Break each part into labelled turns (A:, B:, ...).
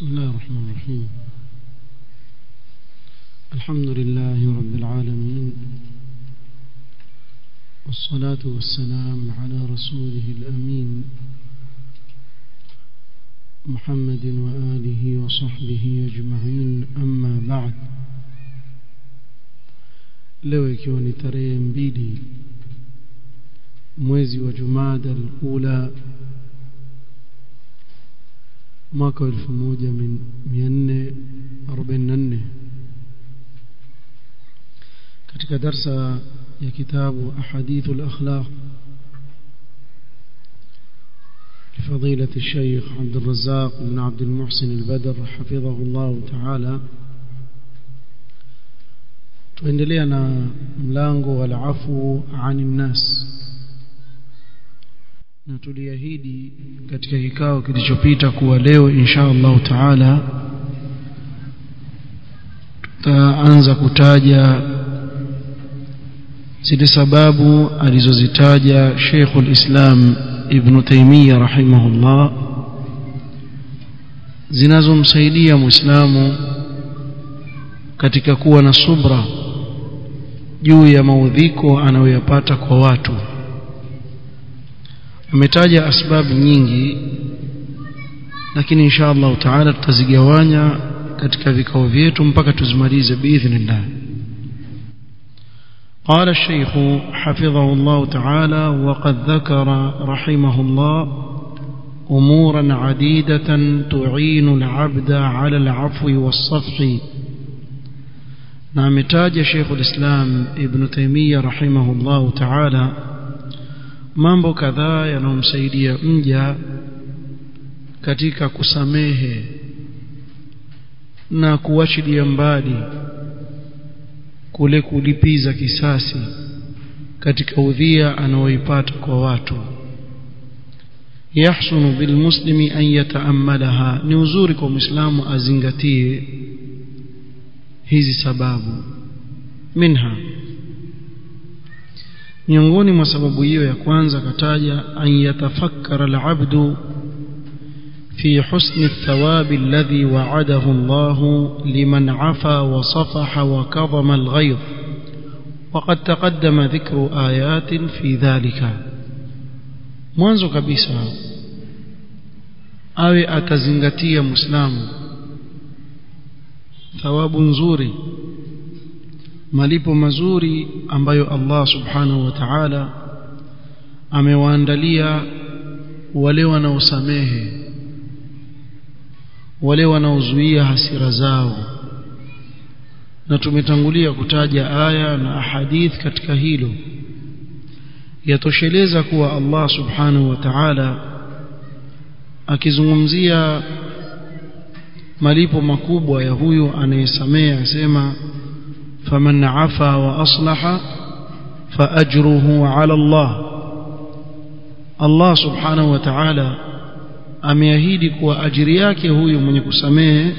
A: بسم الله الرحمن الرحيم. الحمد لله رب العالمين والصلاة والسلام على رسوله الأمين محمد وآله وصحبه أجمعين. أما بعد ni tarehe mbili mwezi wa jumada alula mwaka elfu moja mia nne arobaini na nne katika darsa ya kitabu ahadithu lakhlaq لفضيلة الشيخ عبد الرزاق بن عبد المحسن البدر حفظه الله تعالى. وإن لنا ملانغو والعفو عن الناس. Na tuliahidi katika kikao kilichopita kuwa leo insha Allah taala tutaanza kutaja zile sababu alizozitaja sheikhu Islam Ibn Taymiyyah rahimahullah zinazomsaidia Muislamu katika kuwa na subra juu ya maudhiko anayoyapata kwa watu ametaja sababu nyingi lakini inshallah taala tutazigawanya katika vikao vyetu mpaka tuzimalize biidhnillah. قال الشيخ حفظه الله تعالى وقد ذكر رحمه الله امورا عديده تعين العبد على العفو والصفح نعم تاج شيخ الاسلام ابن تيميه رحمه الله تعالى mambo kadhaa yanayomsaidia mja katika kusamehe na kuachilia mbali kule kulipiza kisasi katika udhia anaoipata kwa watu. Yahsunu bilmuslimi an yataammalaha ni uzuri kwa muislamu azingatie hizi sababu. Minha miongoni mwa sababu hiyo ya kwanza kataja an yatafakkara alabdu في حسن الثواب الذي وعده الله لمن عفا وصفح وكظم الغيظ وقد تقدم ذكر آيات في ذلك mwanzo kabisa awe atazingatia muislamu thawabu nzuri malipo mazuri ambayo Allah subhanahu wa ta'ala amewaandalia wale wanaosamehe wale wanaozuia hasira zao. Na tumetangulia kutaja aya na ahadith katika hilo. Yatosheleza kuwa Allah subhanahu wa ta'ala akizungumzia malipo makubwa ya huyu anayesamea asema فمن عفا وأصلح فأجره على الله. الله سبحانه وتعالى أميهيدك وأجرياك هو منك سميه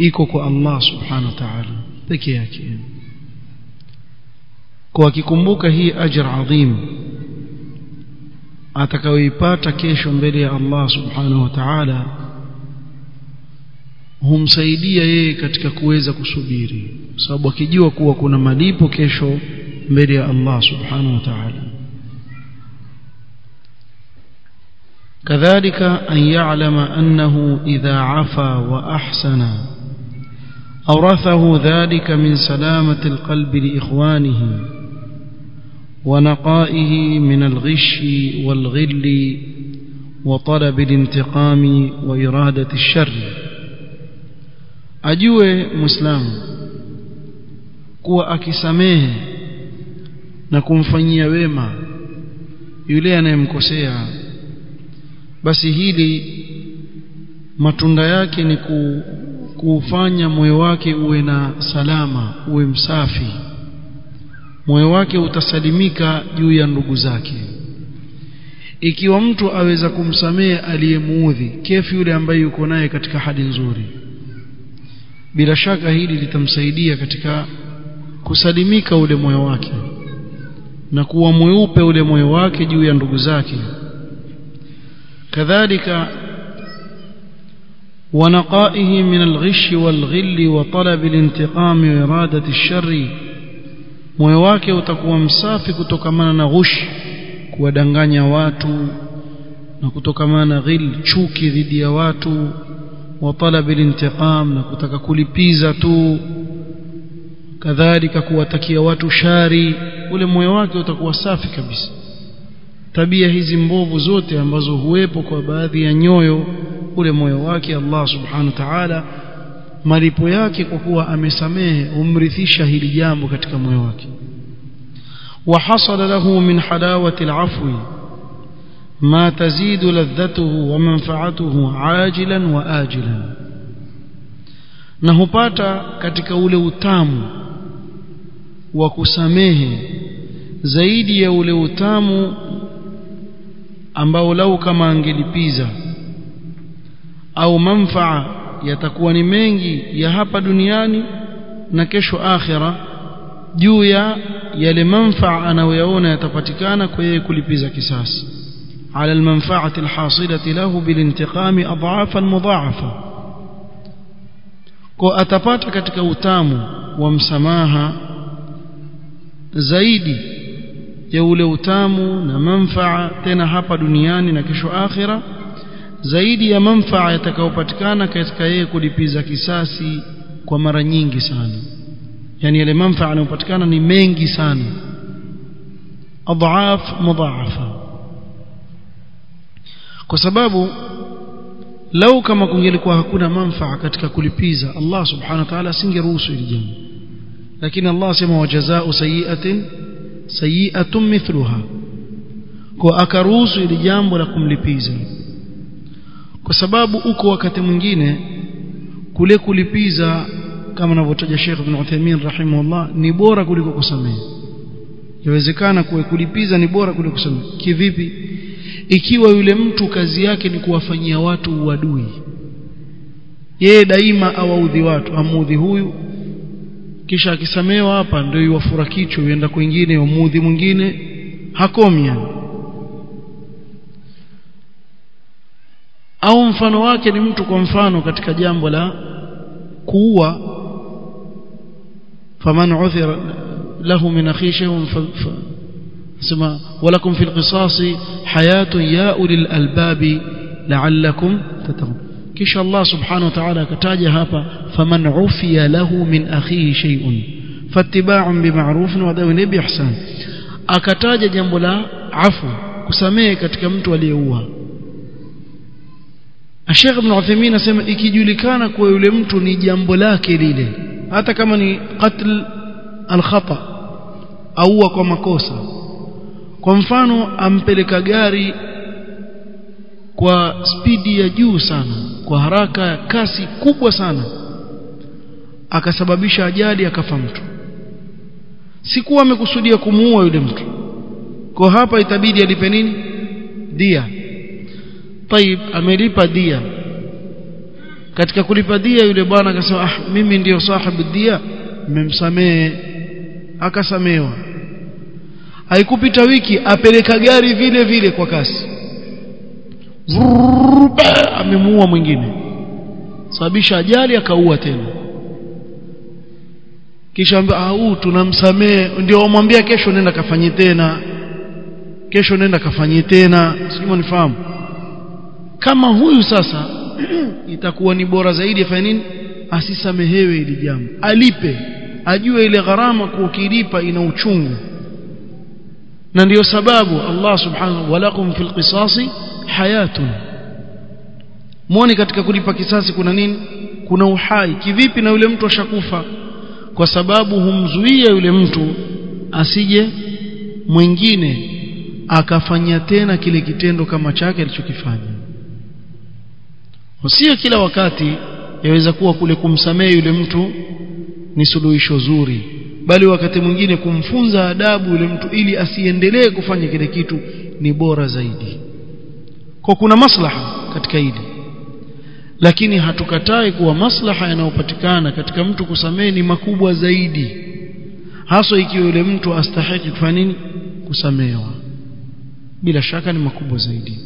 A: إيكوك الله سبحانه وتعالى. ذكياك كواكي كمبوك هي أجر عظيم. أتكوي باتا كيشن بلي الله سبحانه وتعالى. Humsaidia yeye katika kuweza kusubiri sababu akijua kuwa kuna malipo kesho mbele ya Allah subhanahu wa ta'ala كذلك أن يعلم أنه إذا عفا وأحسن أورثه ذلك من سلامة القلب لإخوانه ونقائه من الغش والغل وطلب الانتقام وإرادة الشر ajue muislamu kuwa akisamehe na kumfanyia wema yule anayemkosea basi hili matunda yake ni ku, kuufanya moyo wake uwe na salama uwe msafi. Moyo wake utasalimika juu ya ndugu zake. Ikiwa mtu aweza kumsamehe aliyemuudhi kefu yule ambaye yuko naye katika hali nzuri bila shaka hili litamsaidia katika kusalimika ule moyo wake na kuwa mweupe ule moyo wake juu ya ndugu zake kadhalika ونقائه من الغش والغل وطلب الانتقام وإرادة الشر moyo wake utakuwa msafi kutokamana na ghush kuwadanganya watu na kutokamana na ghil chuki dhidi ya watu wa talabil intiqam na kutaka kulipiza tu kadhalika kuwatakia watu shari ule moyo wake utakuwa safi kabisa tabia hizi mbovu zote ambazo huwepo kwa baadhi ya nyoyo ule moyo wake Allah subhanahu wa ta'ala malipo yake kwa kuwa amesamehe umrithisha hili jambo katika moyo wake وحصل له من حلاوة العفو ما تزيد لذته ومنفعته عاجلا وآجلا na hupata katika ule utamu wa kusamehe zaidi ya ule utamu ambao lau kama angelipiza au manfaa yatakuwa ni mengi ya hapa duniani na kesho akhira juu ya yale manfaa anayoyaona yatapatikana kwa yeye kulipiza kisasi على المنفعة الحاصلة له بالانتقام أضعافا مضاعفة kwa atapata katika utamu wa msamaha zaidi ya ule utamu na manfaa tena hapa duniani na kesho akhira zaidi ya manfaa yatakayopatikana katika yeye kulipiza kisasi kwa mara nyingi sana yani yale manfaa yanayopatikana ni mengi sana adhaaf mudhaafa kwa sababu lau kama kungelikuwa hakuna manfaa katika kulipiza Allah subhanahu wa ta'ala asingeruhusu hili jambo. Lakini Allah asema jazaa'u sayiatin sayiatun mithluha. Kwa akaruhusu hili jambo la kumlipiza. Kwa sababu uko wakati mwingine kule kulipiza kama anavyotaja Sheikh Ibn Uthaymeen rahimahullah ni bora kuliko kusamehe. Yawezekana kuwe kulipiza ni bora kuliko kusamehe. Kivipi ikiwa yule mtu kazi yake ni kuwafanyia watu uadui. Yeye daima awaudhi watu amuudhi huyu kisha akisamewa hapa ndio iwafura kichwa uenda kwingine yomudhi mwingine hakomi yani. Au mfano wake ni mtu kwa mfano katika jambo la kuua. Faman uthira lahu min akhi sema walakum fil qisasi hayatun ya ulil albabi la'allakum tattaqun kisha Allah subhanahu wa ta'ala akataja hapa faman ufiya lahu min akhihi shay'un fattiba'un bima'ruf wa dawin bi ihsan akataja jambo la afu kusamehe katika mtu aliyeua Sheikh Ibn Uthaymeen anasema ikijulikana kuwa yule mtu ni jambo lake lile hata kama ni qatl al-khata au kwa makosa kwa mfano ampeleka gari kwa spidi ya juu sana kwa haraka ya kasi kubwa sana akasababisha ajali akafa mtu. Sikuwa amekusudia kumuua yule mtu. Kwa hapa itabidi alipe nini? Dia. Tayib amelipa dia. Katika kulipa dia yule bwana akasema ah mimi ndiyo sahibu dia mmemsamehe. Akasamewa haikupita wiki apeleka gari vile vile kwa kasi. Amemuua mwingine. Sababisha ajali akaua tena. Kisha ambia au tunamsamehe. Ndio wamwambia kesho nenda kafanye tena. Kesho nenda kafanye tena. Sio nifahamu. Kama huyu sasa itakuwa ni bora zaidi afanye nini? Asisamehewe ili jambo. Alipe. Ajue ile gharama kuukilipa ina uchungu na ndiyo sababu Allah subhanahu walakum fil qisasi hayatun. Muone katika kulipa kisasi kuna nini? Kuna uhai. Kivipi na yule mtu ashakufa? Kwa sababu humzuia yule mtu asije mwingine akafanya tena kile kitendo kama chake alichokifanya. Sio kila wakati yaweza kuwa kule kumsamehe yule mtu ni suluhisho zuri bali wakati mwingine kumfunza adabu yule mtu ili asiendelee kufanya kile kitu ni bora zaidi. Kwa kuna maslaha katika hili. Lakini hatukatai kuwa maslaha yanayopatikana katika mtu kusamehe ni makubwa zaidi. Haswa ikiwa yule mtu astahiki kufanya nini? Kusamehewa. Bila shaka ni makubwa zaidi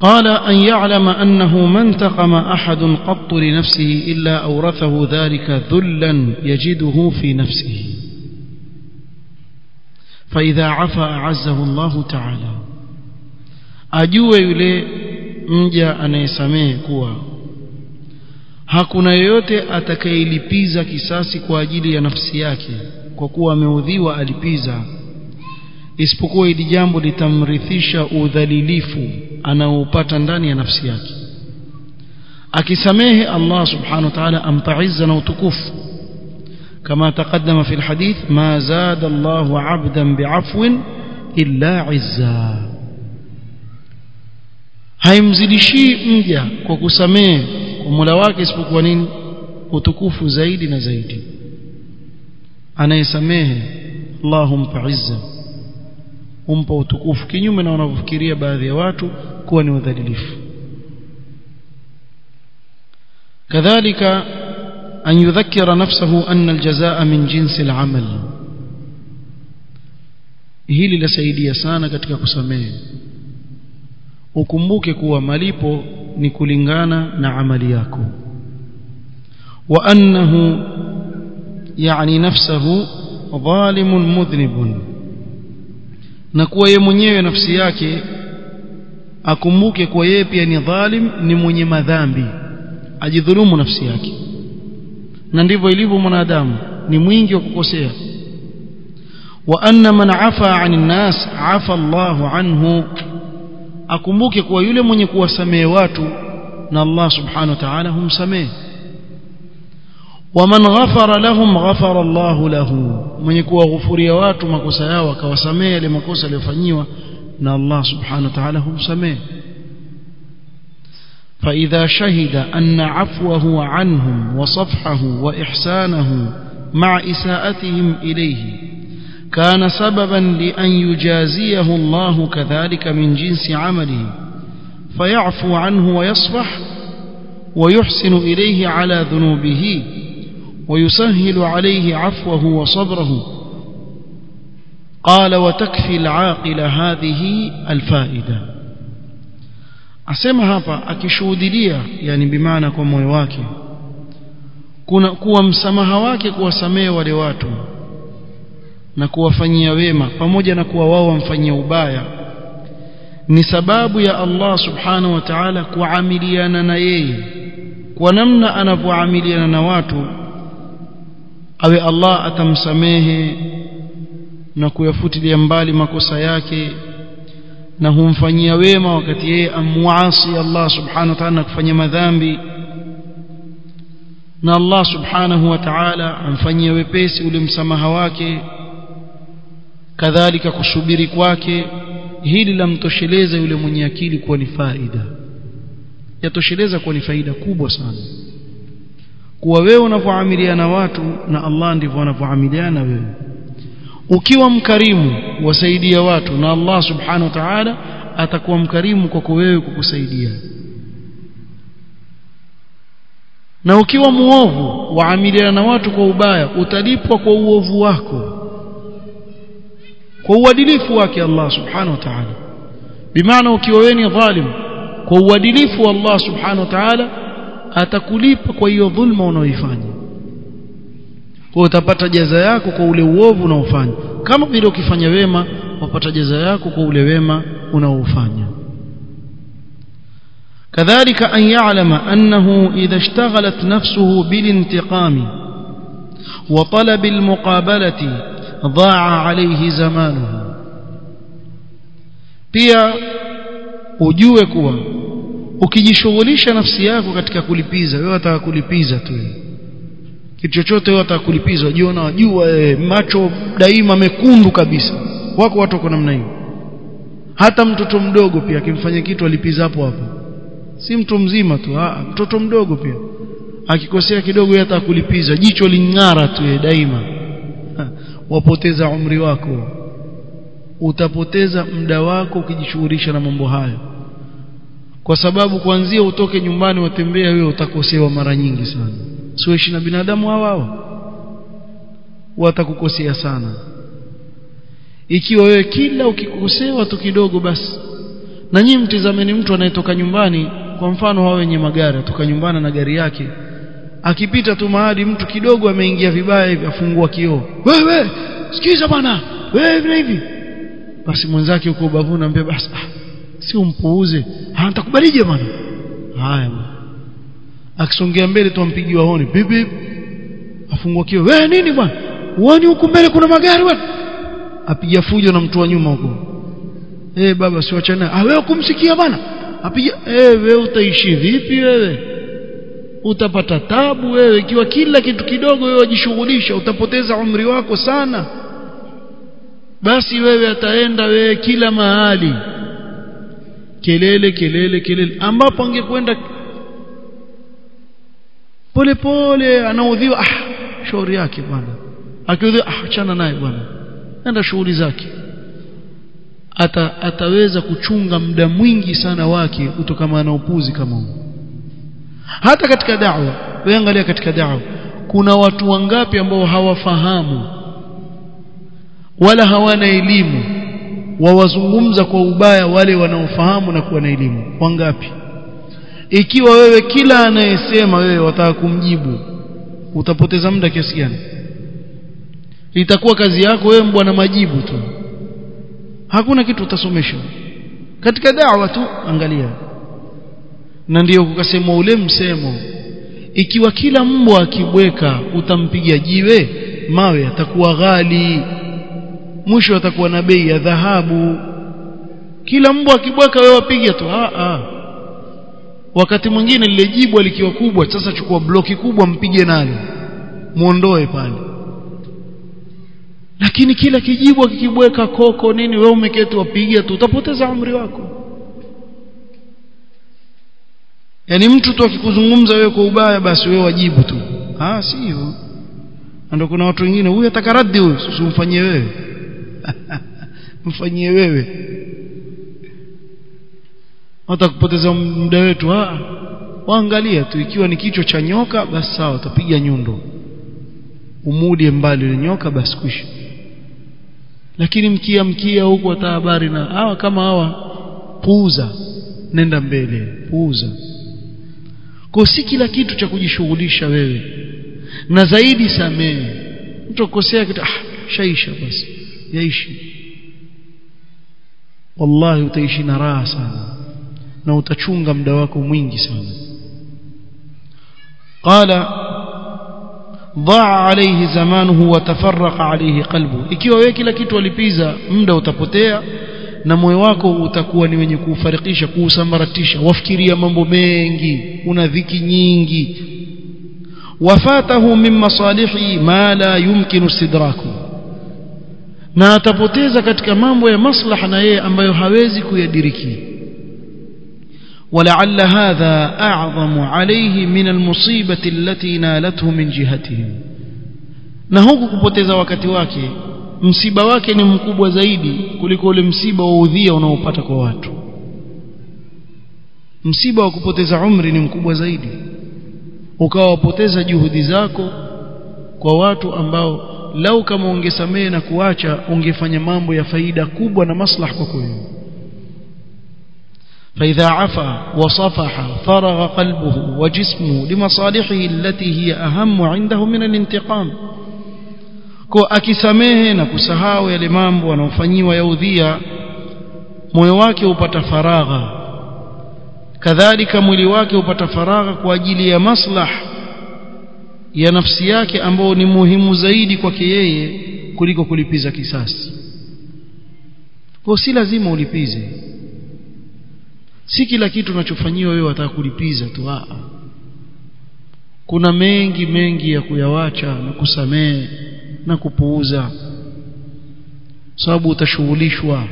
A: قال أن يعلم أنه ما انتقم أحد قط لنفسه إلا أورثه ذلك ذلا يجده في نفسه. فإذا عفى أعزه الله تعالى. أجو يلي مجا أن يسميه كوا. هكنا يوتي أتكي لبيزا كساسي كواجيلي نفسياك كوكوا موذي وألبيزا. كواجيلي isipokuwa hili jambo litamrithisha udhalilifu anaoupata ndani ya nafsi yake akisamehe Allah subhanahu wa ta'ala ampa izza na utukufu كما تقدم في الحديث ما زاد الله عبدا بعفو إلا عزا haimzidishii mja kwa kusamehe kwa Mola wake isipokuwa nini utukufu zaidi na zaidi anayesamehe Allah humpa izza humpa utukufu kinyume na wanavyofikiria baadhi ya watu kuwa ni udhalilifu kadhalika أن يذكر نفسه أن الجزاء من جنس العمل hili lasaidia sana katika kusamehe ukumbuke kuwa malipo ni kulingana na amali yako wa annahu yani nafsahu dhalimun mudhnibun na kuwa yeye mwenyewe nafsi yake akumbuke kuwa yeye pia ni dhalim ni mwenye madhambi ajidhulumu nafsi yake. Na ndivyo ilivyo mwanadamu ni mwingi wa kukosea. Wa anna man afa anin nas afa Allahu anhu akumbuke kuwa yule mwenye kuwasamehe watu na Allah subhanahu wa ta'ala humsamehe ومن غفر لهم غفر الله له. من يكون غفوريه وقت مكوسا ياو كوسامي لمكوسا ليفانيوا ان الله سبحانه وتعالى هو سامي فاذا شهد ان عفوه عنهم وصفحه واحسانه مع اساءتهم اليه كان سببا لأن يجازيه الله كذلك من جنس عمله فيعفو عنه ويصفح ويحسن اليه على ذنوبه ويسهل عليه عفوه وصبره قال وتكفي العاقل هذه الفائده asema hapa akishuhudilia yani bimaana kwa moyo wake kuna kuwa msamaha wake kuwasamehe wale watu na kuwafanyia wema pamoja na kuwa wao wamfanyia ubaya ni sababu ya Allah subhanahu wa ta'ala kuamiliana na yeye kwa namna anavyoamiliana na watu awe Allah atamsamehe na kuyafutilia mbali makosa yake na humfanyia wema wakati yeye amwasi Allah subhanahu wa ta'ala kufanya madhambi. Na Allah subhanahu wa ta'ala amfanyia wepesi ule msamaha wake kadhalika kusubiri kwake. Hili lamtosheleza yule mwenye akili kuwa ni faida. Yatosheleza kuwa ni faida kubwa sana kuwa wewe unavyoamiliana watu na Allah ndivyo anavyoamiliana wewe. Ukiwa mkarimu wasaidia watu na Allah subhanahu wa ta'ala atakuwa mkarimu kwako wewe kukusaidia. Na ukiwa muovu waamiliana na watu kwa ubaya utalipwa kwa uovu wako. Kwa uadilifu wake Allah subhanahu wa ta'ala. Bimaana ukiwa wewe ni dhalim kwa uadilifu wa Allah subhanahu wa ta'ala atakulipa kwa hiyo dhulma unaoifanya kwa utapata jaza yako kwa ule uovu unaofanya kama vile ukifanya wema wapata jaza yako kwa ule wema unaofanya كذلك أن يعلم أنه إذا اشتغلت نفسه بالانتقام وطلب المقابلة ضاع عليه زمانه pia ujue kuwa ukijishughulisha nafsi yako katika kulipiza wewe wataka kulipiza tu. Kitu chochote wewe wataka kulipiza jiona wajua e, macho daima mekundu kabisa. Wako watu wako namna hiyo. Hata mtoto mdogo pia akimfanya kitu alipiza hapo hapo. Si mtu mzima tu aa, mtoto mdogo pia. Akikosea kidogo yeye atakulipiza jicho ling'ara tu daima. Ha, wapoteza umri wako. Utapoteza muda wako ukijishughulisha na mambo hayo kwa sababu kuanzia utoke nyumbani watembea wewe utakosewa mara nyingi sana. Siweishi na binadamu hawa hao watakukosea sana. Ikiwa wewe kila ukikosewa tu kidogo basi. Na nyinyi mtizameni mtu anayetoka nyumbani kwa mfano hao wenye magari atoka nyumbani na gari yake. Akipita tu mahali mtu kidogo ameingia vibaya hivi afungua kioo. Wewe sikiza bwana. Wewe hivi basi mwenzake huko ubavuni anambia basi ah, si umpuuze nitakubalije bwana? Haya akisongea mbele tu ampigiwa honi bibi afungua kio wewe nini bwana? Uone huku mbele kuna magari bwana? Apiga fujo na mtu wa nyuma huko. Eh baba siwachana ah wewe kumsikia bwana? Apiga. Eh wewe utaishi vipi wewe? Utapata tabu wewe. Ikiwa kila kitu kidogo wewe wajishughulisha utapoteza umri wako sana. Basi wewe ataenda wewe kila mahali kelele kelele kelele. Ambapo angekwenda pole pole anaudhiwa ah shauri yake bwana. Akiudhiwa ah achana naye bwana. Enda shughuli zake. Ata ataweza kuchunga muda mwingi sana wake kutokana na upuzi kama huu. Hata katika da'wa weangalia angalia katika da'wa. Kuna watu wangapi ambao hawafahamu? Wala hawana elimu wawazungumza kwa ubaya wale wanaofahamu na kuwa na elimu. Wangapi? Ikiwa wewe kila anayesema wewe wataka kumjibu utapoteza muda kiasi gani? Itakuwa kazi yako wewe mbwana majibu tu. Hakuna kitu utasomeshwa katika da'wa tu angalia. Na ndiyo kukasema ule msemo ikiwa kila mbwa akibweka utampiga jiwe mawe atakuwa ghali mwisho atakuwa na bei ya dhahabu. Kila mbwa akibweka wewe wapiga tu. Ah ah. Wakati mwingine lile jibwa likiwa kubwa sasa chukua bloki kubwa mpige nalo. Muondoe pale. Lakini kila kijibwa kikibweka koko nini wewe umeketi wapiga tu. Utapoteza umri wako. Yani mtu tu akikuzungumza wewe kwa ubaya basi wewe wajibu tu. Ah si hivyo ndio kuna watu wengine huyu atakaradhi huyu usimfanyie wewe mfanyie wewe. Hata kupoteza muda wetu ah waangalia tu ikiwa ni kichwa cha nyoka basi sawa utapiga nyundo. Umudie mbali ile nyoka basi kwisha. Lakini mkia mkia huko hata habari na hawa kama hawa puuza. Nenda mbele puuza. Kwa si kila kitu cha kujishughulisha wewe. Na zaidi samee. Mtu akosea kitu ah shaisha basi yaishi wallahi utaishi na raha sana na utachunga muda wako mwingi sana qala ضاع عليه زمانه وتفرق عليه قلبه ikiwa wewe kila kitu alipiza muda utapotea na moyo wako utakuwa ni wenye kuufarikisha kuusambaratisha wafikiria mambo mengi una dhiki nyingi wafatahu min masalihi ma la yumkinu istidraku na atapoteza katika mambo ya maslaha na yeye ambayo hawezi kuyadiriki ولعل هذا أعظم عليه من المصيبة التي نالته من جهتهم na huku kupoteza wakati wake msiba wake ni mkubwa zaidi kuliko ule msiba wa udhia unaopata kwa watu msiba wa kupoteza umri ni mkubwa zaidi ukawa wapoteza juhudi zako kwa watu ambao lau kama ungesamehe na kuacha ungefanya mambo ya faida kubwa na maslaha kwako wewe فإذا عفا وصفح فرغ قلبه وجسمه لمصالحه التي هي أهم عنده من الانتقام kwa akisamehe na kusahau yale mambo anayofanyiwa ya udhia moyo wake upata faragha kadhalika mwili ya nafsi yake ambao ni muhimu zaidi kwake yeye kuliko kulipiza kisasi. Kwa si lazima ulipize. Si kila kitu unachofanyiwa wewe wataka kulipiza tu kuna mengi mengi ya kuyawacha na kusamehe na kupuuza. Sababu utashughulishwa.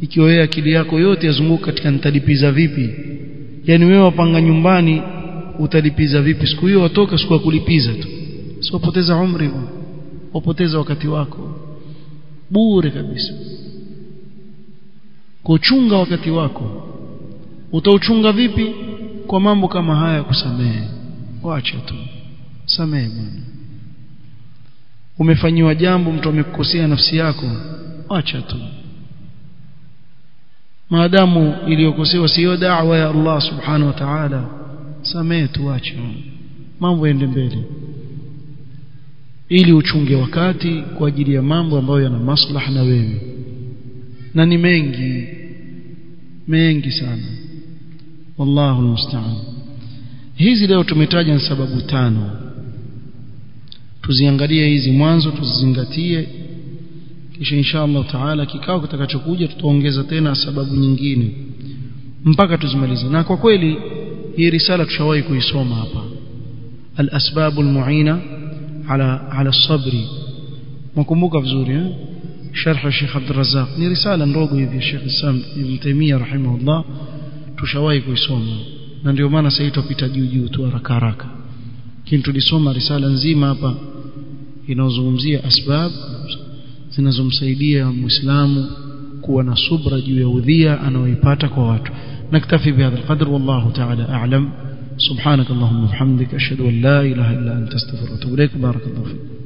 A: Ikiwa akili yako yote yazunguka katika nitalipiza vipi? Yani wewe wapanga nyumbani utalipiza vipi? Siku hiyo watoka siku ya kulipiza tu. Siwapoteza umri wapoteza wakati wako. Bure kabisa. Kuchunga wakati wako. Utauchunga vipi? Kwa mambo kama haya kusamehe. Wacha tu. Samehe bwana. Umefanyiwa jambo mtu amekukosea nafsi yako. Acha tu. Maadamu iliyokosewa siyo da'wa ya Allah subhanahu wa ta'ala samehe tuache mambo yaende mbele. Ili uchunge wakati kwa ajili ya mambo ambayo yana maslaha na wewe. Na ni mengi mengi sana. Wallahu almusta'an. Hizi leo tumetaja sababu tano. Tuziangalie hizi mwanzo tuzizingatie. Kisha insha Allah taala kikao kitakachokuja tutaongeza tena sababu nyingine. Mpaka tuzimalize. Na kwa kweli hii risala tushawahi kuisoma hapa. Al-asbab al-mu'ina ala ala sabri. Mkumbuka vizuri eh? Sharh Sheikh Abdul Razzaq ni risala ndogo hivi Sheikh Islam Ibn Taymiyyah rahimahullah. Tushawahi kuisoma. Na ndio maana sasa itapita juu juu tu haraka haraka. Lakini tulisoma risala nzima hapa inaozungumzia asbab zinazomsaidia muislamu kuwa na subra juu ya udhia anaoipata kwa watu نكتفي بهذا القدر والله تعالى أعلم. سبحانك اللهم وبحمدك أشهد أن لا إله إلا أنت أستغفرك وأتوب إليك. بارك الله فيك.